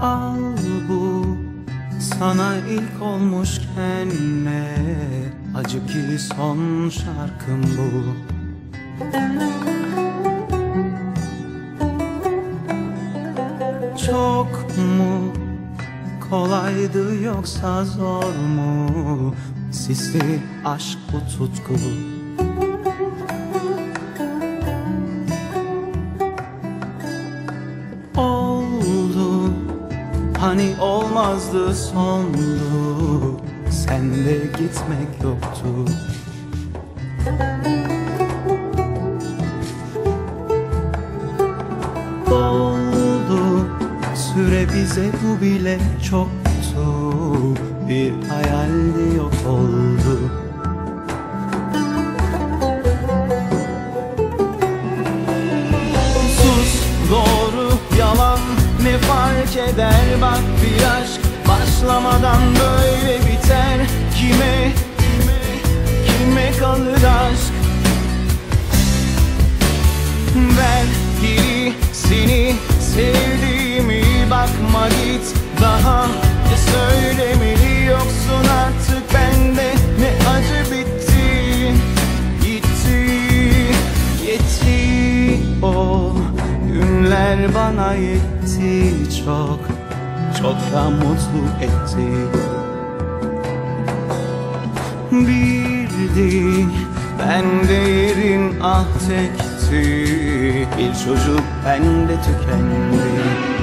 Al bu sana ilk olmuşken ne Acı ki son şarkım bu. Çok mu? Kolaydı yoksa zor mu? Sisli aşk bu tutku. Oldu. Hani olmazdı sondu. Sende gitmek yoktu bize bu bile çoktu Bir hayaldi yok oldu. Sus doğru yalan ne fark eder? Bak bir aşk başlamadan böyle biter. Kime kime kalır aşk? Ver geri seni sevdiğimi bakma git daha ne söylemeli yoksun artık bende. Ne acı bitti gitti yetti. O günler bana yetti çok çok da mutlu etti. Bildi ben de yerin ah tekti. Bir çocuk bende tükendi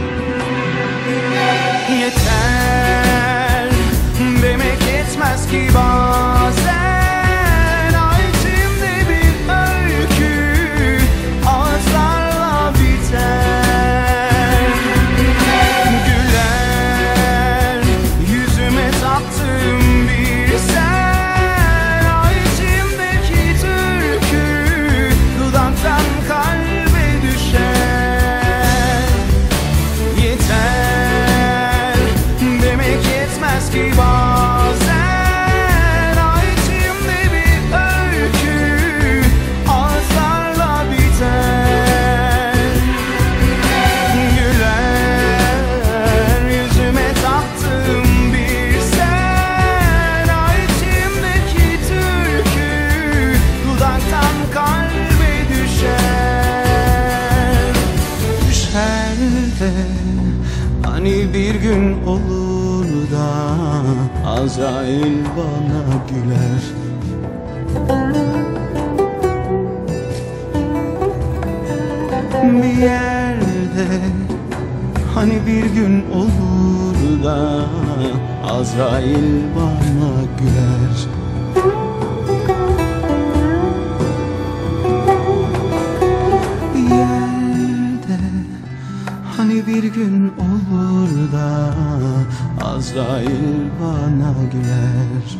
De hani bir gün olur da Azrail bana güler. Bir yerde Hani bir gün olur da Azrail bana güler bir gün olur da Azrail bana güler.